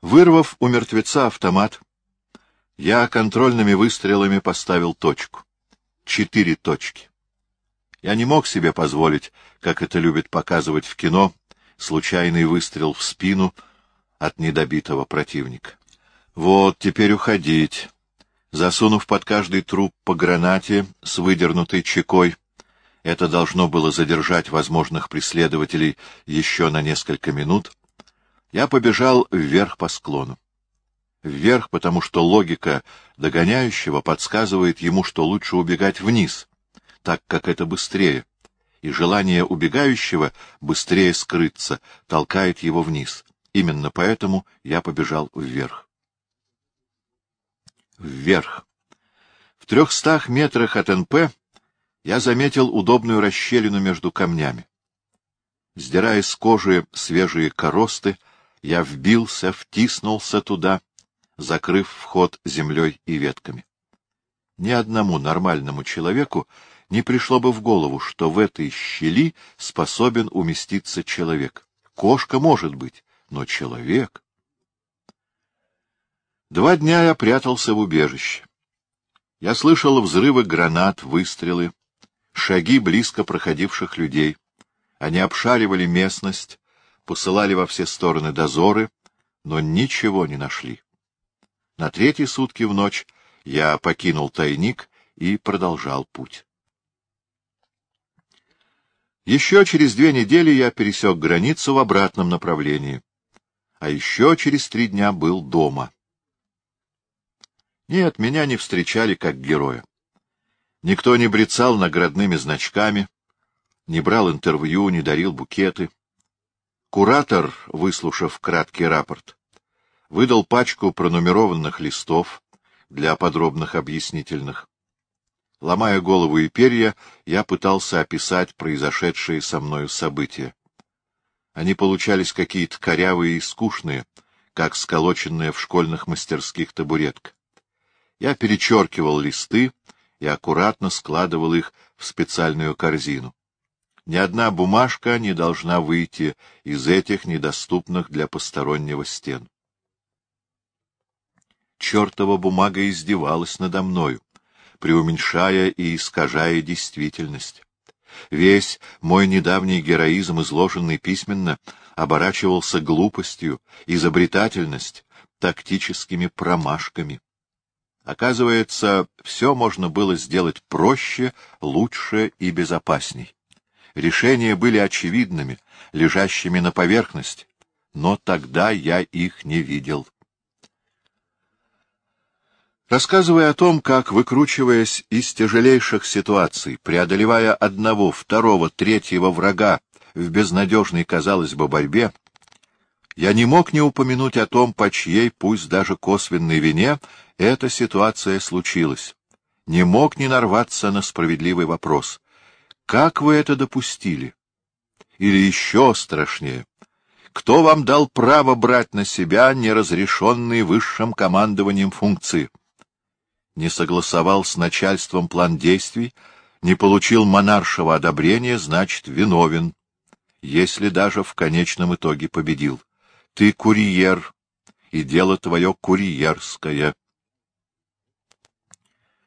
Вырвав у мертвеца автомат, я контрольными выстрелами поставил точку. Четыре точки. Я не мог себе позволить, как это любят показывать в кино, случайный выстрел в спину от недобитого противника. Вот, теперь уходить. Засунув под каждый труп по гранате с выдернутой чекой, это должно было задержать возможных преследователей еще на несколько минут, я побежал вверх по склону. Вверх, потому что логика догоняющего подсказывает ему, что лучше убегать вниз, так как это быстрее, и желание убегающего быстрее скрыться толкает его вниз. Именно поэтому я побежал вверх. Вверх. В трехстах метрах от НП я заметил удобную расщелину между камнями. Сдирая с кожи свежие коросты, я вбился, втиснулся туда, закрыв вход землей и ветками. Ни одному нормальному человеку не пришло бы в голову, что в этой щели способен уместиться человек. Кошка может быть, но человек... Два дня я прятался в убежище. Я слышал взрывы гранат, выстрелы, шаги близко проходивших людей. Они обшаривали местность, посылали во все стороны дозоры, но ничего не нашли. На третьи сутки в ночь я покинул тайник и продолжал путь. Еще через две недели я пересек границу в обратном направлении, а еще через три дня был дома. Нет, меня не встречали как героя. Никто не брецал наградными значками, не брал интервью, не дарил букеты. Куратор, выслушав краткий рапорт, выдал пачку пронумерованных листов для подробных объяснительных. Ломая голову и перья, я пытался описать произошедшие со мною события. Они получались какие-то корявые и скучные, как сколоченная в школьных мастерских табуретка. Я перечеркивал листы и аккуратно складывал их в специальную корзину. Ни одна бумажка не должна выйти из этих недоступных для постороннего стен. Чертова бумага издевалась надо мною, преуменьшая и искажая действительность. Весь мой недавний героизм, изложенный письменно, оборачивался глупостью, изобретательность, тактическими промашками. Оказывается, все можно было сделать проще, лучше и безопасней. Решения были очевидными, лежащими на поверхности, но тогда я их не видел. Рассказывая о том, как, выкручиваясь из тяжелейших ситуаций, преодолевая одного, второго, третьего врага в безнадежной, казалось бы, борьбе, я не мог не упомянуть о том, по чьей, пусть даже косвенной вине, эта ситуация случилась. Не мог не нарваться на справедливый вопрос. Как вы это допустили? Или еще страшнее, кто вам дал право брать на себя неразрешенные высшим командованием функции? Не согласовал с начальством план действий, не получил монаршего одобрения, значит, виновен, если даже в конечном итоге победил. Ты курьер, и дело твое курьерское.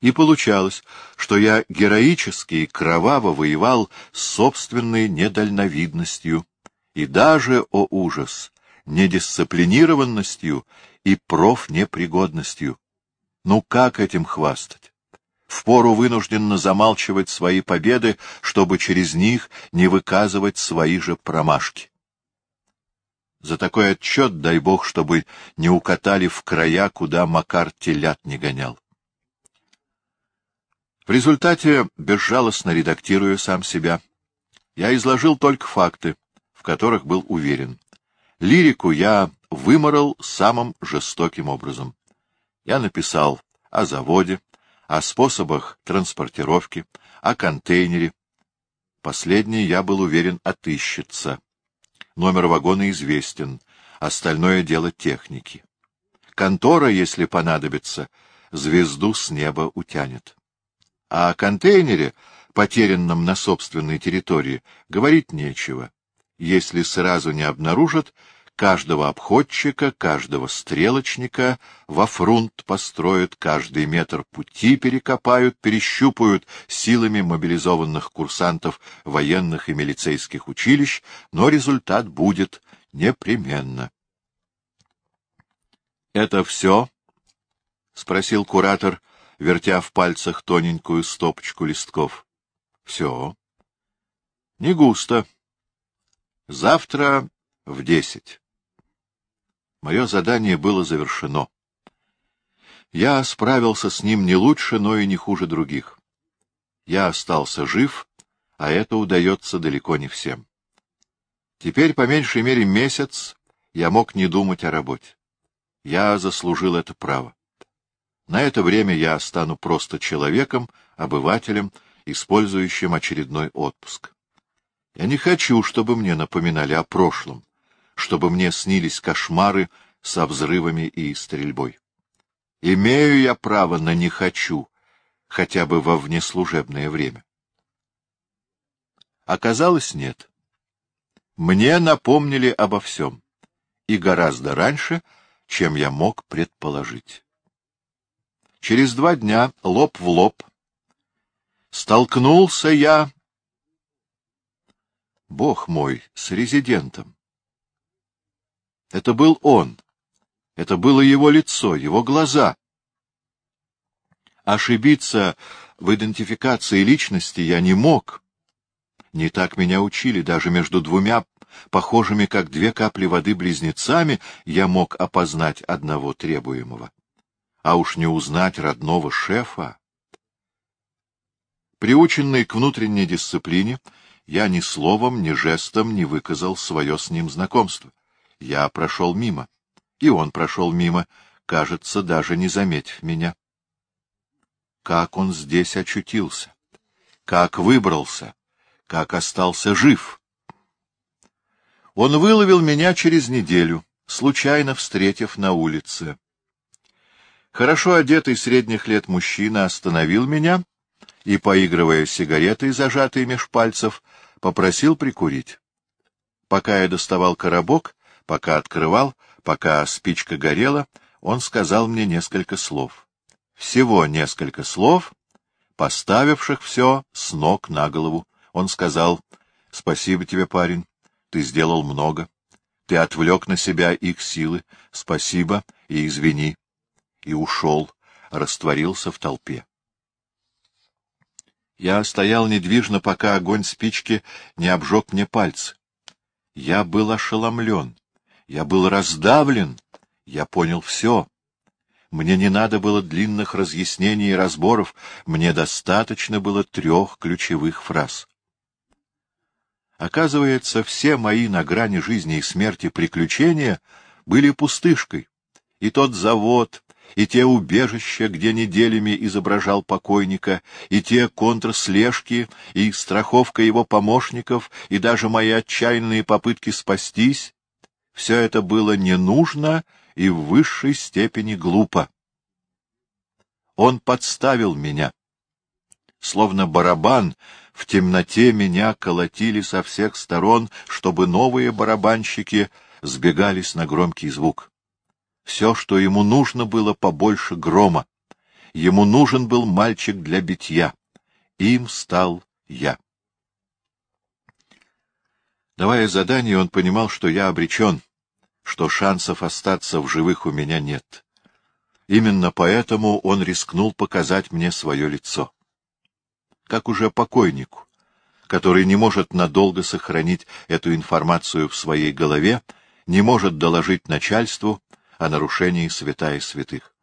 И получалось, что я героически и кроваво воевал с собственной недальновидностью и даже, о ужас, недисциплинированностью и профнепригодностью. Ну как этим хвастать? Впору вынужденно замалчивать свои победы, чтобы через них не выказывать свои же промашки. За такой отчет, дай бог, чтобы не укатали в края, куда Макар телят не гонял. В результате, безжалостно редактируя сам себя, я изложил только факты, в которых был уверен. Лирику я выморал самым жестоким образом. Я написал о заводе, о способах транспортировки, о контейнере. Последний, я был уверен, отыщется. Номер вагона известен, остальное дело техники. Контора, если понадобится, звезду с неба утянет. А о контейнере, потерянном на собственной территории, говорить нечего. Если сразу не обнаружат, Каждого обходчика, каждого стрелочника во фрунт построят, каждый метр пути перекопают, перещупают силами мобилизованных курсантов военных и милицейских училищ, но результат будет непременно. — Это все? — спросил куратор, вертя в пальцах тоненькую стопочку листков. — Все. — Не густо. Завтра в десять. Мое задание было завершено. Я справился с ним не лучше, но и не хуже других. Я остался жив, а это удается далеко не всем. Теперь, по меньшей мере, месяц я мог не думать о работе. Я заслужил это право. На это время я стану просто человеком, обывателем, использующим очередной отпуск. Я не хочу, чтобы мне напоминали о прошлом чтобы мне снились кошмары со взрывами и стрельбой. Имею я право на «не хочу», хотя бы во внеслужебное время. Оказалось, нет. Мне напомнили обо всем, и гораздо раньше, чем я мог предположить. Через два дня, лоб в лоб, столкнулся я, бог мой, с резидентом. Это был он. Это было его лицо, его глаза. Ошибиться в идентификации личности я не мог. Не так меня учили, даже между двумя похожими как две капли воды близнецами я мог опознать одного требуемого. А уж не узнать родного шефа. Приученный к внутренней дисциплине, я ни словом, ни жестом не выказал свое с ним знакомство. Я прошел мимо, и он прошел мимо, кажется, даже не заметив меня. Как он здесь очутился? Как выбрался? Как остался жив? Он выловил меня через неделю, случайно встретив на улице. Хорошо одетый средних лет мужчина остановил меня и, поигрывая сигаретой, зажатой меж пальцев, попросил прикурить. Пока я доставал коробок, Пока открывал, пока спичка горела, он сказал мне несколько слов. Всего несколько слов, поставивших все с ног на голову. Он сказал, — Спасибо тебе, парень, ты сделал много. Ты отвлек на себя их силы. Спасибо и извини. И ушел, растворился в толпе. Я стоял недвижно, пока огонь спички не обжег мне пальцы. Я был ошеломлен. Я был раздавлен, я понял все. Мне не надо было длинных разъяснений и разборов, мне достаточно было трех ключевых фраз. Оказывается, все мои на грани жизни и смерти приключения были пустышкой, и тот завод, и те убежища, где неделями изображал покойника, и те контрслежки, и страховка его помощников, и даже мои отчаянные попытки спастись все это было не нужно и в высшей степени глупо. Он подставил меня. Словно барабан, в темноте меня колотили со всех сторон, чтобы новые барабанщики сбегались на громкий звук. Все, что ему нужно было, побольше грома. Ему нужен был мальчик для битья. Им стал я. Давая задание, он понимал, что я обречен что шансов остаться в живых у меня нет. Именно поэтому он рискнул показать мне свое лицо. Как уже покойнику, который не может надолго сохранить эту информацию в своей голове, не может доложить начальству о нарушении святая святых.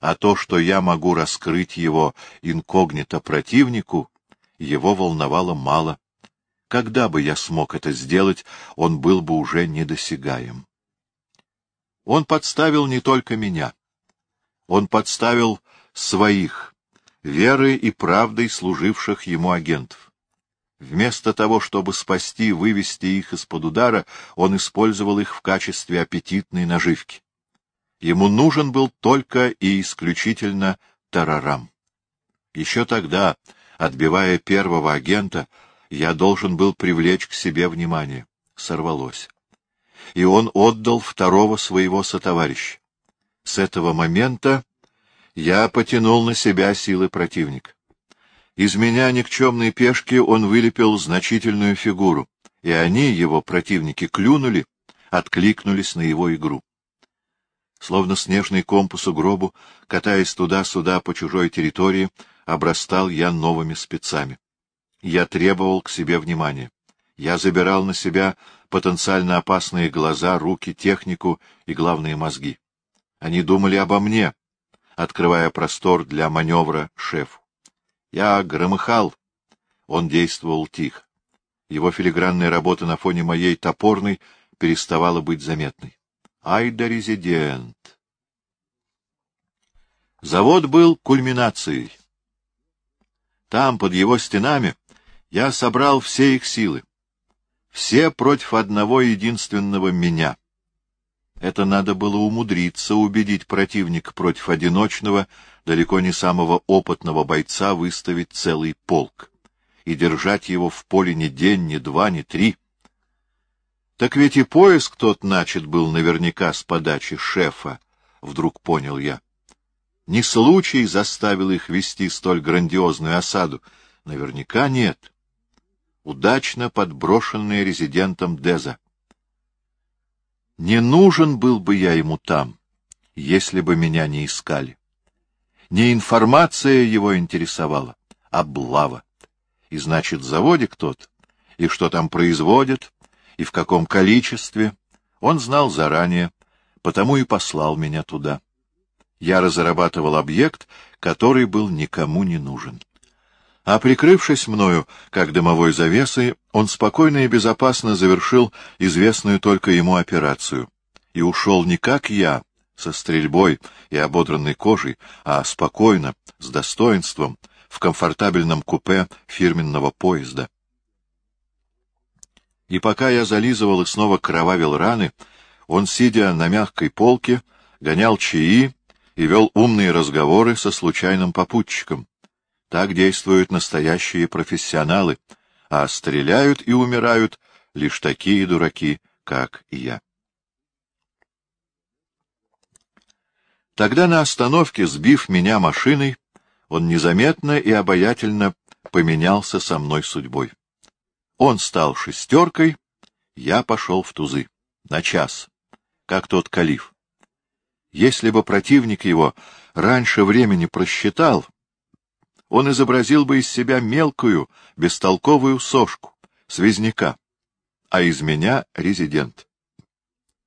А то, что я могу раскрыть его инкогнито противнику, его волновало мало. Когда бы я смог это сделать, он был бы уже недосягаем. Он подставил не только меня. Он подставил своих, верой и правдой служивших ему агентов. Вместо того, чтобы спасти, вывести их из-под удара, он использовал их в качестве аппетитной наживки. Ему нужен был только и исключительно тарарам. Еще тогда, отбивая первого агента, я должен был привлечь к себе внимание. Сорвалось. и он отдал второго своего сотоварища. С этого момента я потянул на себя силы противника. Из меня никчемной пешки он вылепил значительную фигуру, и они, его противники, клюнули, откликнулись на его игру. Словно снежный компас у гробу, катаясь туда-сюда по чужой территории, обрастал я новыми спецами. Я требовал к себе внимания. Я забирал на себя потенциально опасные глаза, руки, технику и главные мозги. Они думали обо мне, открывая простор для маневра шефу. Я громыхал, он действовал тихо. Его филигранная работа на фоне моей топорной переставала быть заметной. Ай да резидент! Завод был кульминацией. Там, под его стенами, я собрал все их силы. Все против одного единственного меня — это надо было умудриться убедить противника против одиночного, далеко не самого опытного бойца выставить целый полк и держать его в поле ни день, ни два, ни три. Так ведь и поиск тот начат был наверняка с подачи шефа, вдруг понял я. Не случай заставил их вести столь грандиозную осаду, наверняка нет. Удачно подброшенные резидентом Деза. Не нужен был бы я ему там, если бы меня не искали. Не информация его интересовала, а облава. И значит, заводик тот, и что там производят, и в каком количестве, он знал заранее, потому и послал меня туда. Я разрабатывал объект, который был никому не нужен. А прикрывшись мною, как дымовой завесой, он спокойно и безопасно завершил известную только ему операцию. И ушел не как я, со стрельбой и ободранной кожей, а спокойно, с достоинством, в комфортабельном купе фирменного поезда. И пока я зализывал и снова кровавил раны, он, сидя на мягкой полке, гонял чаи и вел умные разговоры со случайным попутчиком. Так действуют настоящие профессионалы, а стреляют и умирают лишь такие дураки, как я. Тогда на остановке, сбив меня машиной, он незаметно и обаятельно поменялся со мной судьбой. Он стал шестеркой, я пошел в тузы. На час, как тот калиф. Если бы противник его раньше времени просчитал, он изобразил бы из себя мелкую, бестолковую сошку, связняка, а из меня — резидент.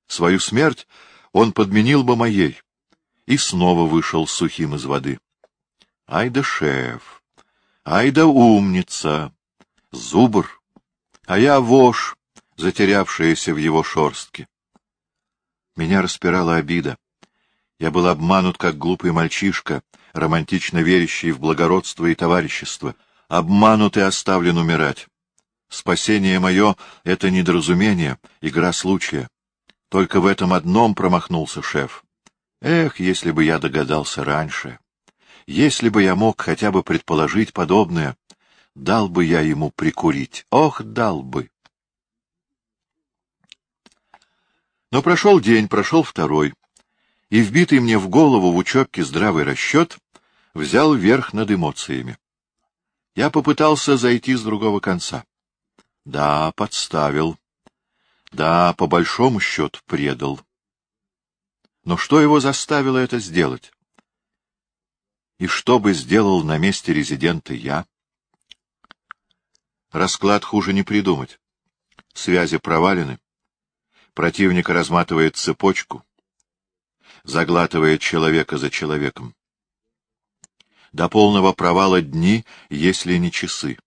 Свою смерть он подменил бы моей и снова вышел сухим из воды. Ай да шеф, ай да умница, зубр, а я вошь, затерявшаяся в его шорстке. Меня распирала обида. Я был обманут, как глупый мальчишка, романтично верящий в благородство и товарищество, обманут и оставлен умирать. Спасение мое — это недоразумение, игра случая. Только в этом одном промахнулся шеф. Эх, если бы я догадался раньше! Если бы я мог хотя бы предположить подобное, дал бы я ему прикурить. Ох, дал бы! Но прошел день, прошел второй и вбитый мне в голову в учебке здравый расчет взял верх над эмоциями. Я попытался зайти с другого конца. Да, подставил. Да, по большому счету предал. Но что его заставило это сделать? И что бы сделал на месте резидента я? Расклад хуже не придумать. Связи провалены. Противник разматывает цепочку заглатывая человека за человеком. До полного провала дни, если не часы.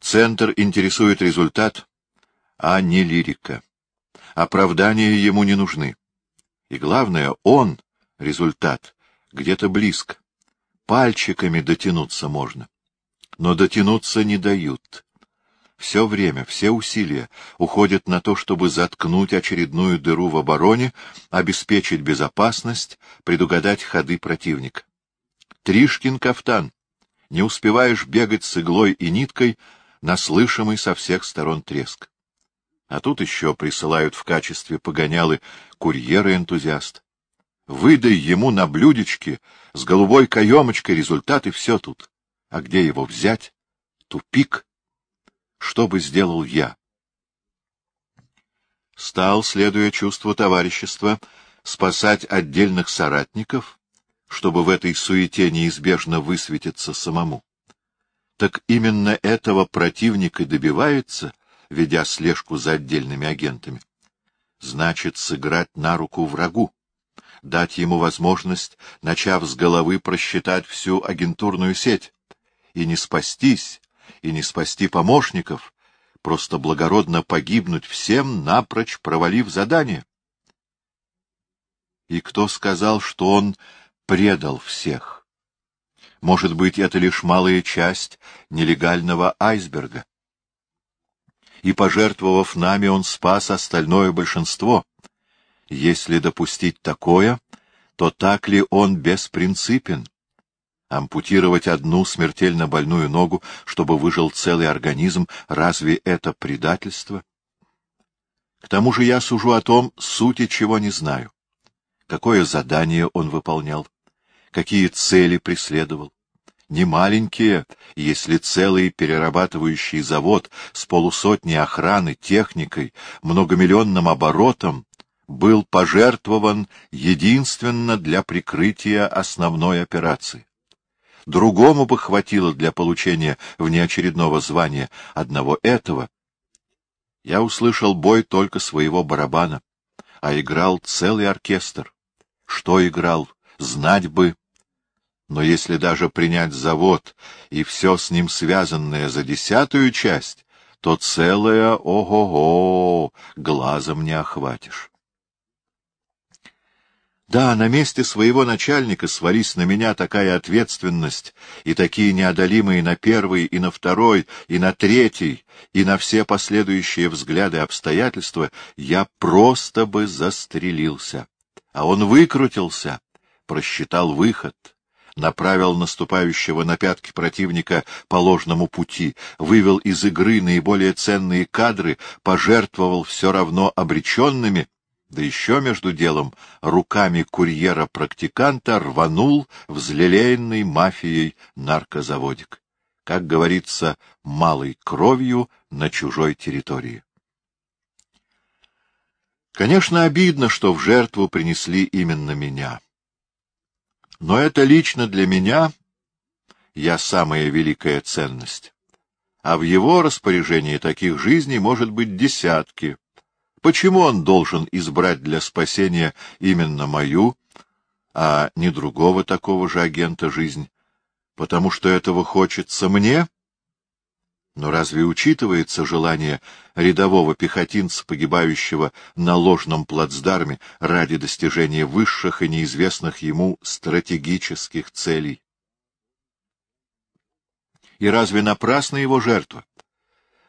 Центр интересует результат, а не лирика. Оправдания ему не нужны. И главное, он, результат, где-то близко. Пальчиками дотянуться можно. Но дотянуться не дают. Все время, все усилия уходят на то, чтобы заткнуть очередную дыру в обороне, обеспечить безопасность, предугадать ходы противника. Тришкин кафтан. Не успеваешь бегать с иглой и ниткой на слышимый со всех сторон треск. А тут еще присылают в качестве погонялы курьера-энтузиаст. Выдай ему на блюдечке с голубой каемочкой результат, и все тут. А где его взять? Тупик. Что бы сделал я? Стал, следуя чувству товарищества, спасать отдельных соратников, чтобы в этой суете неизбежно высветиться самому. Так именно этого противник и добивается, ведя слежку за отдельными агентами. Значит, сыграть на руку врагу дать ему возможность, начав с головы, просчитать всю агентурную сеть, и не спастись, и не спасти помощников, просто благородно погибнуть всем, напрочь провалив задание. И кто сказал, что он предал всех? Может быть, это лишь малая часть нелегального айсберга. И, пожертвовав нами, он спас остальное большинство. Если допустить такое, то так ли он беспринципен? Ампутировать одну смертельно больную ногу, чтобы выжил целый организм, разве это предательство? К тому же я сужу о том, сути чего не знаю. Какое задание он выполнял? Какие цели преследовал? Не маленькие, если целый перерабатывающий завод с полусотней охраны, техникой, многомиллионным оборотом был пожертвован единственно для прикрытия основной операции. Другому бы хватило для получения внеочередного звания одного этого. Я услышал бой только своего барабана, а играл целый оркестр. Что играл, знать бы. Но если даже принять завод и все с ним связанное за десятую часть, то целое ого-го глазом не охватишь. Да, на месте своего начальника свались на меня такая ответственность и такие неодолимые на первый и на второй, и на третий, и на все последующие взгляды обстоятельства, я просто бы застрелился. А он выкрутился, просчитал выход, направил наступающего на пятки противника по ложному пути, вывел из игры наиболее ценные кадры, пожертвовал все равно обреченными — да еще между делом руками курьера-практиканта рванул взлелеянный мафией наркозаводик. Как говорится, малой кровью на чужой территории. Конечно, обидно, что в жертву принесли именно меня. Но это лично для меня я самая великая ценность. А в его распоряжении таких жизней может быть десятки. Почему он должен избрать для спасения именно мою, а не другого такого же агента жизнь? Потому что этого хочется мне? Но разве учитывается желание рядового пехотинца, погибающего на ложном плацдарме ради достижения высших и неизвестных ему стратегических целей? И разве напрасна его жертва?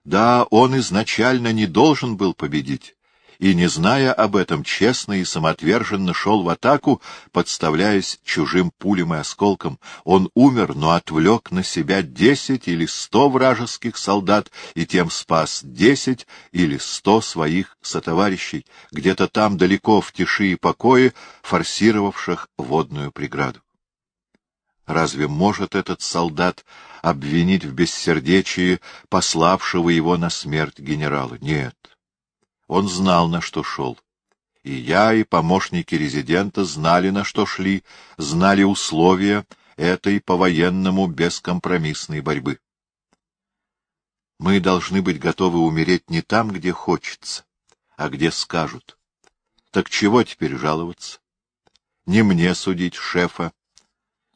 Да, он изначально не должен был победить и, не зная об этом, честно и самоотверженно шел в атаку, подставляясь чужим пулем и осколком. Он умер, но отвлек на себя десять или сто вражеских солдат и тем спас десять или сто своих сотоварищей, где-то там далеко в тиши и покое, форсировавших водную преграду. Разве может этот солдат обвинить в бессердечии пославшего его на смерть генерала? Нет. Он знал, на что шел. И я, и помощники резидента знали, на что шли, знали условия этой по-военному бескомпромиссной борьбы. Мы должны быть готовы умереть не там, где хочется, а где скажут. Так чего теперь жаловаться? Не мне судить шефа.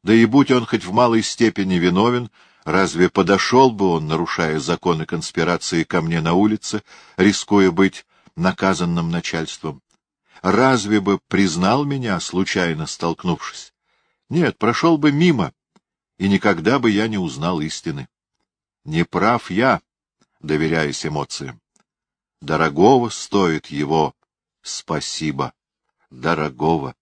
Да и будь он хоть в малой степени виновен, разве подошел бы он, нарушая законы конспирации, ко мне на улице, рискуя быть наказанным начальством. Разве бы признал меня, случайно столкнувшись? Нет, прошел бы мимо, и никогда бы я не узнал истины. Не прав я, доверяясь эмоциям. Дорогого стоит его спасибо, дорогого.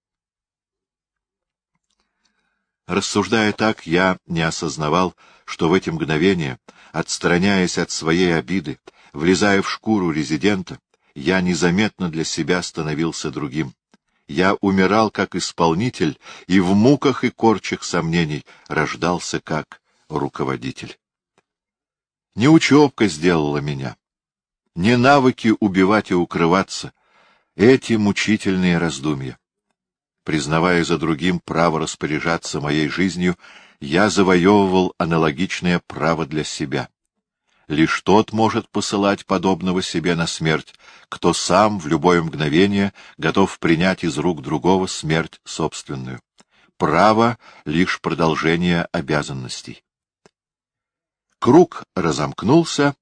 Рассуждая так, я не осознавал, что в эти мгновения, отстраняясь от своей обиды, влезая в шкуру резидента, я незаметно для себя становился другим. Я умирал как исполнитель и в муках и корчах сомнений рождался как руководитель. Не учебка сделала меня, не навыки убивать и укрываться, эти мучительные раздумья. Признавая за другим право распоряжаться моей жизнью, я завоевывал аналогичное право для себя. Лишь тот может посылать подобного себе на смерть, кто сам в любое мгновение готов принять из рук другого смерть собственную. Право — лишь продолжение обязанностей. Круг разомкнулся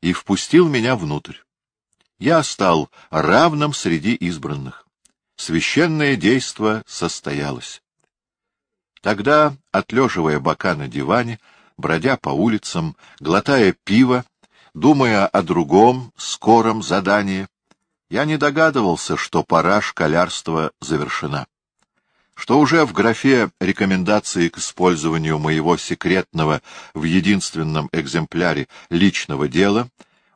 и впустил меня внутрь. Я стал равным среди избранных. Священное действо состоялось. Тогда, отлеживая бока на диване, бродя по улицам, глотая пиво, думая о другом, скором задании, я не догадывался, что пора школярства завершена, что уже в графе рекомендации к использованию моего секретного в единственном экземпляре личного дела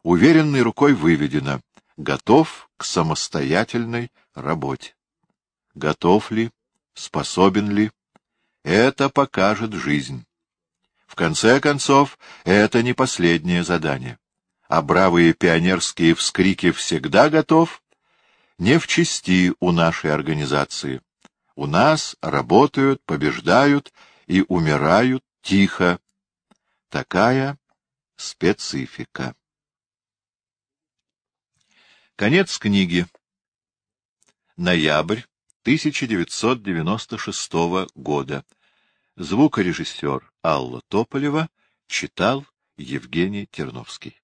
уверенной рукой выведено «Готов к самостоятельной работе». Готов ли, способен ли, это покажет жизнь. В конце концов, это не последнее задание. А бравые пионерские вскрики «всегда готов» не в чести у нашей организации. У нас работают, побеждают и умирают тихо. Такая специфика. Конец книги. Ноябрь 1996 года. Звукорежиссер Алла Тополева читал Евгений Терновский.